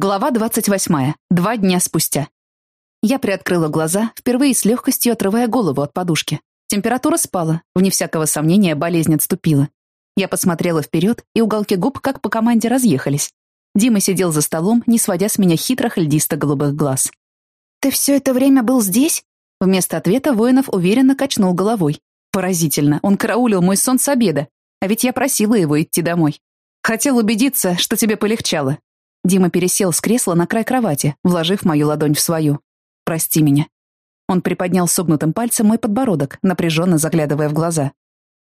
Глава 28. Два дня спустя. Я приоткрыла глаза, впервые с легкостью отрывая голову от подушки. Температура спала, вне всякого сомнения болезнь отступила. Я посмотрела вперед, и уголки губ как по команде разъехались. Дима сидел за столом, не сводя с меня хитрых льдисто-голубых глаз. «Ты все это время был здесь?» Вместо ответа Воинов уверенно качнул головой. Поразительно, он караулил мой сон с обеда, а ведь я просила его идти домой. Хотел убедиться, что тебе полегчало, Дима пересел с кресла на край кровати, вложив мою ладонь в свою. «Прости меня». Он приподнял согнутым пальцем мой подбородок, напряженно заглядывая в глаза.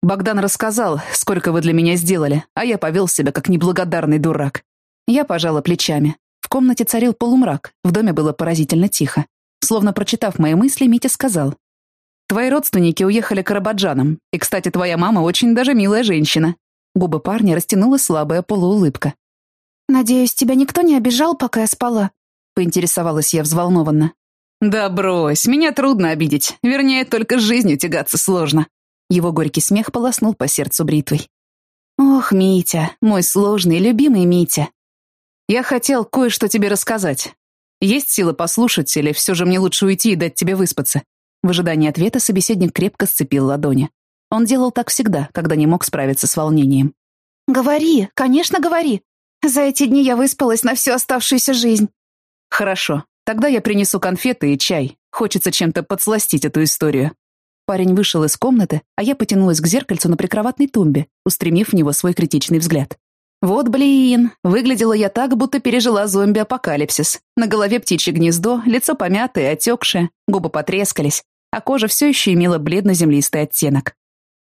«Богдан рассказал, сколько вы для меня сделали, а я повел себя как неблагодарный дурак». Я пожала плечами. В комнате царил полумрак, в доме было поразительно тихо. Словно прочитав мои мысли, Митя сказал. «Твои родственники уехали к Карабаджанам, и, кстати, твоя мама очень даже милая женщина». Губы парня растянула слабая полуулыбка. «Надеюсь, тебя никто не обижал, пока я спала?» — поинтересовалась я взволнованно. «Да брось, меня трудно обидеть. Вернее, только с жизнью тягаться сложно». Его горький смех полоснул по сердцу бритвой. «Ох, Митя, мой сложный, любимый Митя. Я хотел кое-что тебе рассказать. Есть сила послушать, или все же мне лучше уйти и дать тебе выспаться?» В ожидании ответа собеседник крепко сцепил ладони. Он делал так всегда, когда не мог справиться с волнением. «Говори, конечно, говори. За эти дни я выспалась на всю оставшуюся жизнь. Хорошо, тогда я принесу конфеты и чай. Хочется чем-то подсластить эту историю. Парень вышел из комнаты, а я потянулась к зеркальцу на прикроватной тумбе, устремив в него свой критичный взгляд. Вот блин, выглядела я так, будто пережила зомби-апокалипсис. На голове птичье гнездо, лицо помятое, отекшее, губы потрескались, а кожа все еще имела бледно-землистый оттенок.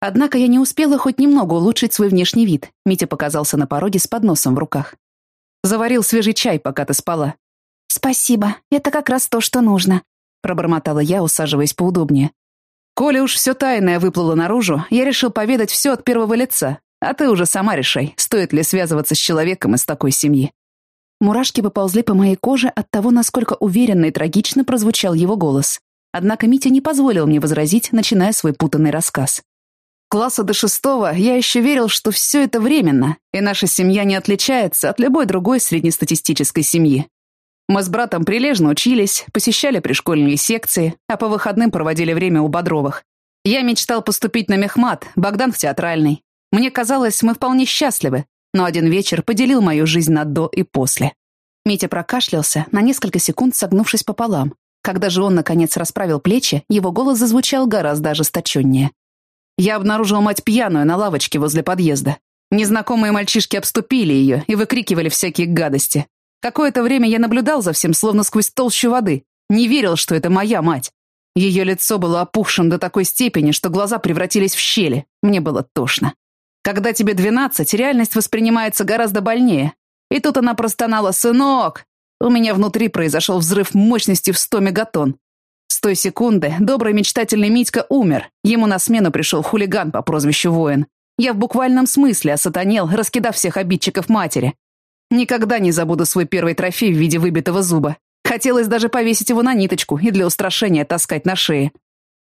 Однако я не успела хоть немного улучшить свой внешний вид. Митя показался на пороге с подносом в руках. «Заварил свежий чай, пока ты спала». «Спасибо, это как раз то, что нужно», — пробормотала я, усаживаясь поудобнее. «Коля уж все тайное выплыло наружу, я решил поведать все от первого лица, а ты уже сама решай, стоит ли связываться с человеком из такой семьи». Мурашки поползли по моей коже от того, насколько уверенно и трагично прозвучал его голос. Однако Митя не позволил мне возразить, начиная свой путанный рассказ класса до шестого я еще верил, что все это временно, и наша семья не отличается от любой другой среднестатистической семьи. Мы с братом прилежно учились, посещали пришкольные секции, а по выходным проводили время у Бодровых. Я мечтал поступить на мехмат, Богдан в театральный. Мне казалось, мы вполне счастливы, но один вечер поделил мою жизнь на до и после. Митя прокашлялся, на несколько секунд согнувшись пополам. Когда же он, наконец, расправил плечи, его голос зазвучал гораздо ожесточеннее. Я обнаружил мать пьяную на лавочке возле подъезда. Незнакомые мальчишки обступили ее и выкрикивали всякие гадости. Какое-то время я наблюдал за всем, словно сквозь толщу воды. Не верил, что это моя мать. Ее лицо было опухшим до такой степени, что глаза превратились в щели. Мне было тошно. Когда тебе двенадцать, реальность воспринимается гораздо больнее. И тут она простонала «Сынок!». У меня внутри произошел взрыв мощностью в сто мегатонн. С той секунды добрый мечтательный Митька умер. Ему на смену пришел хулиган по прозвищу Воин. Я в буквальном смысле осатанел, раскидав всех обидчиков матери. Никогда не забуду свой первый трофей в виде выбитого зуба. Хотелось даже повесить его на ниточку и для устрашения таскать на шее.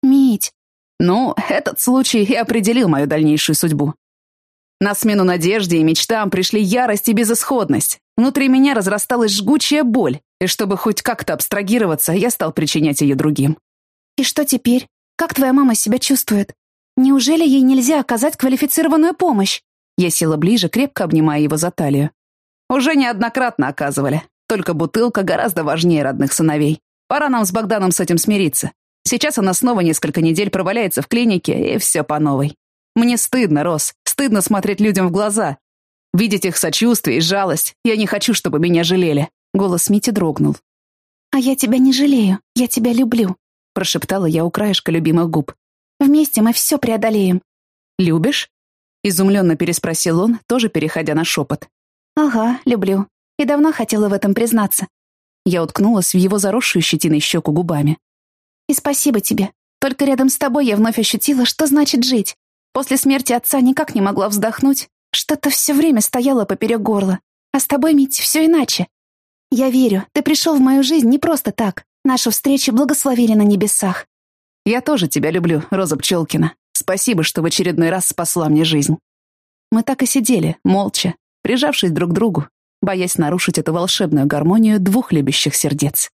«Мить!» Ну, этот случай и определил мою дальнейшую судьбу. На смену надежде и мечтам пришли ярость и безысходность. Внутри меня разрасталась жгучая боль, и чтобы хоть как-то абстрагироваться, я стал причинять ее другим. «И что теперь? Как твоя мама себя чувствует? Неужели ей нельзя оказать квалифицированную помощь?» Я села ближе, крепко обнимая его за талию. «Уже неоднократно оказывали. Только бутылка гораздо важнее родных сыновей. Пора нам с Богданом с этим смириться. Сейчас она снова несколько недель проваляется в клинике, и все по новой. Мне стыдно, Рос, стыдно смотреть людям в глаза. Видеть их сочувствие и жалость. Я не хочу, чтобы меня жалели. Голос Мити дрогнул. «А я тебя не жалею, я тебя люблю», — прошептала я у краешка любимых губ. «Вместе мы все преодолеем». «Любишь?» — изумленно переспросил он, тоже переходя на шепот. «Ага, люблю. И давно хотела в этом признаться». Я уткнулась в его заросшую щетиной щеку губами. «И спасибо тебе. Только рядом с тобой я вновь ощутила, что значит жить. После смерти отца никак не могла вздохнуть. Что-то все время стояло поперек горла. А с тобой, Мить, все иначе. Я верю, ты пришел в мою жизнь не просто так. Нашу встречу благословили на небесах. Я тоже тебя люблю, Роза Пчелкина. Спасибо, что в очередной раз спасла мне жизнь. Мы так и сидели, молча, прижавшись друг к другу, боясь нарушить эту волшебную гармонию двух любящих сердец.